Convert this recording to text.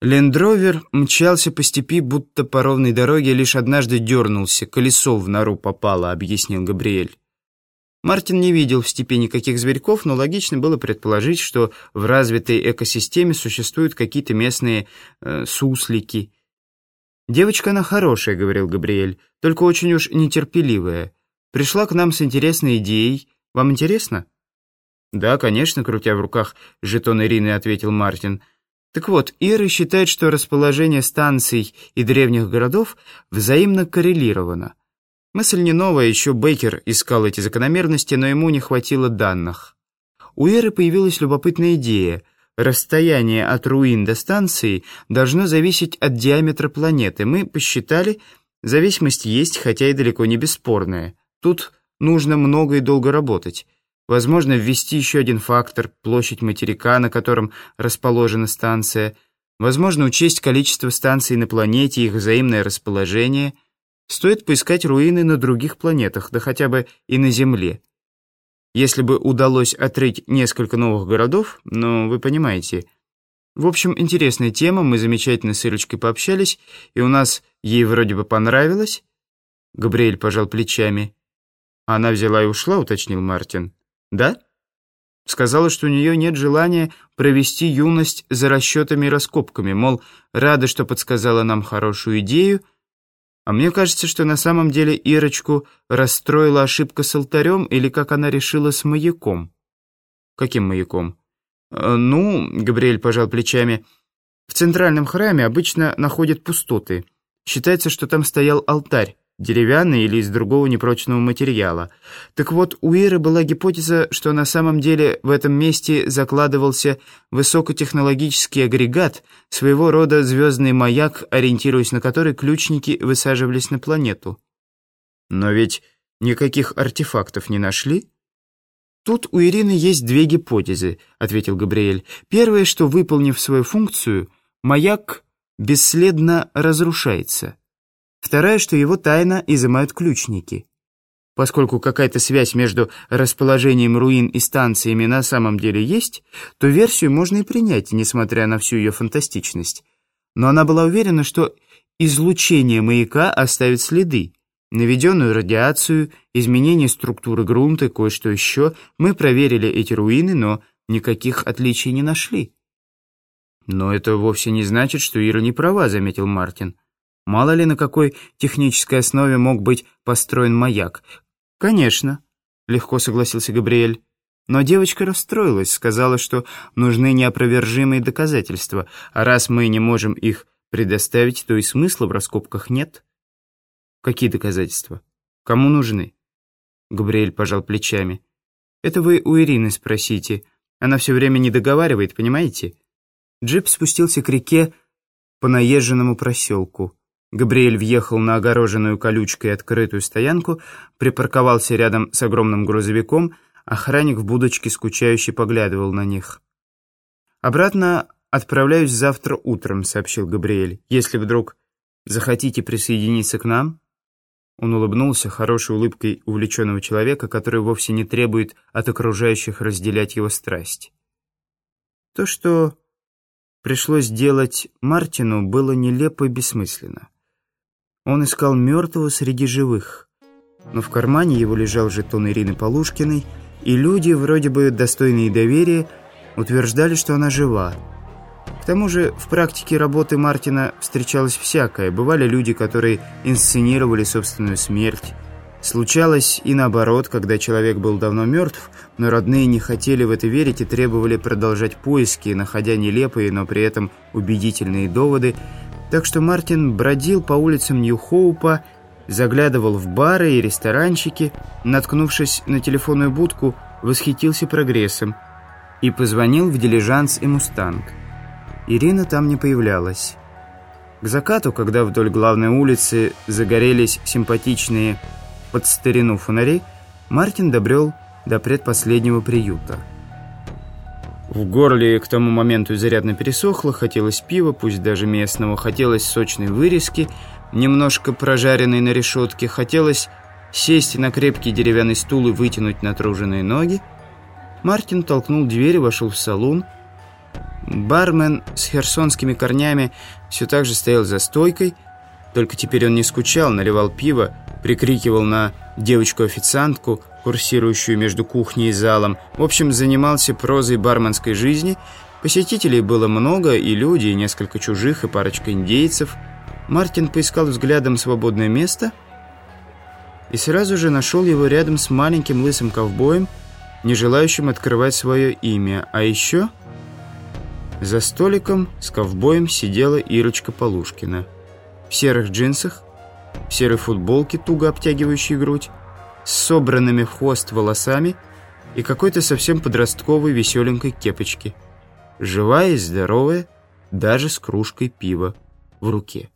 Лендровер мчался по степи, будто по ровной дороге, лишь однажды дернулся, колесо в нору попало, объяснил Габриэль. Мартин не видел в степи никаких зверьков, но логично было предположить, что в развитой экосистеме существуют какие-то местные э, суслики. «Девочка она хорошая», — говорил Габриэль, — «только очень уж нетерпеливая. Пришла к нам с интересной идеей. Вам интересно?» «Да, конечно», — крутя в руках жетон Ирины, ответил Мартин. Так вот, Ира считает, что расположение станций и древних городов взаимно коррелировано. Мысль не новая, еще Бейкер искал эти закономерности, но ему не хватило данных. У Иры появилась любопытная идея. Расстояние от руин до станции должно зависеть от диаметра планеты. Мы посчитали, зависимость есть, хотя и далеко не бесспорная. Тут нужно много и долго работать. Возможно, ввести еще один фактор – площадь материка, на котором расположена станция. Возможно, учесть количество станций на планете и их взаимное расположение. Стоит поискать руины на других планетах, да хотя бы и на Земле. Если бы удалось отрыть несколько новых городов, ну, вы понимаете. В общем, интересная тема, мы замечательно с Ирочкой пообщались, и у нас ей вроде бы понравилось. Габриэль пожал плечами. Она взяла и ушла, уточнил Мартин. Да? Сказала, что у нее нет желания провести юность за расчетами и раскопками, мол, рада, что подсказала нам хорошую идею, а мне кажется, что на самом деле Ирочку расстроила ошибка с алтарем или, как она решила, с маяком. Каким маяком? Э, ну, Габриэль пожал плечами, в центральном храме обычно находят пустоты. Считается, что там стоял алтарь деревянный или из другого непрочного материала. Так вот, у Иры была гипотеза, что на самом деле в этом месте закладывался высокотехнологический агрегат, своего рода звездный маяк, ориентируясь на который ключники высаживались на планету. Но ведь никаких артефактов не нашли? «Тут у Ирины есть две гипотезы», — ответил Габриэль. «Первое, что, выполнив свою функцию, маяк бесследно разрушается». Вторая, что его тайно изымают ключники. Поскольку какая-то связь между расположением руин и станциями на самом деле есть, то версию можно и принять, несмотря на всю ее фантастичность. Но она была уверена, что излучение маяка оставит следы. Наведенную радиацию, изменение структуры грунта кое-что еще. Мы проверили эти руины, но никаких отличий не нашли. «Но это вовсе не значит, что Ира не права», — заметил Мартин. Мало ли на какой технической основе мог быть построен маяк. «Конечно», — легко согласился Габриэль. Но девочка расстроилась, сказала, что нужны неопровержимые доказательства, а раз мы не можем их предоставить, то и смысла в раскопках нет. Какие доказательства? Кому нужны? Габриэль пожал плечами. Это вы у Ирины спросите. Она все время не договаривает, понимаете? Джип спустился к реке по наезженному проселку. Габриэль въехал на огороженную колючкой открытую стоянку, припарковался рядом с огромным грузовиком, охранник в будочке скучающе поглядывал на них. «Обратно отправляюсь завтра утром», — сообщил Габриэль. «Если вдруг захотите присоединиться к нам...» Он улыбнулся хорошей улыбкой увлеченного человека, который вовсе не требует от окружающих разделять его страсть. То, что пришлось делать Мартину, было нелепо и бессмысленно. Он искал мертвого среди живых. Но в кармане его лежал жетон Ирины Полушкиной, и люди, вроде бы достойные доверия, утверждали, что она жива. К тому же в практике работы Мартина встречалось всякое. Бывали люди, которые инсценировали собственную смерть. Случалось и наоборот, когда человек был давно мертв, но родные не хотели в это верить и требовали продолжать поиски, находя нелепые, но при этом убедительные доводы, так что Мартин бродил по улицам Нью-Хоупа, заглядывал в бары и ресторанчики, наткнувшись на телефонную будку, восхитился прогрессом и позвонил в дилижанс и «Мустанг». Ирина там не появлялась. К закату, когда вдоль главной улицы загорелись симпатичные под старину фонари, Мартин добрел до предпоследнего приюта. В горле к тому моменту изрядно пересохло, хотелось пива, пусть даже местного, хотелось сочной вырезки, немножко прожаренной на решетке, хотелось сесть на крепкий деревянный стул и вытянуть натруженные ноги. Мартин толкнул дверь и вошел в салон. Бармен с херсонскими корнями все так же стоял за стойкой, только теперь он не скучал, наливал пиво, прикрикивал на девочку-официантку, курсирующую между кухней и залом. В общем, занимался прозой барменской жизни. Посетителей было много, и люди, и несколько чужих, и парочка индейцев. Мартин поискал взглядом свободное место и сразу же нашел его рядом с маленьким лысым ковбоем, не желающим открывать свое имя. А еще за столиком с ковбоем сидела Ирочка Полушкина. В серых джинсах, в серой футболке, туго обтягивающей грудь, с собранными в хвост волосами и какой-то совсем подростковой веселенькой кепочки. Живая и здоровая, даже с кружкой пива в руке.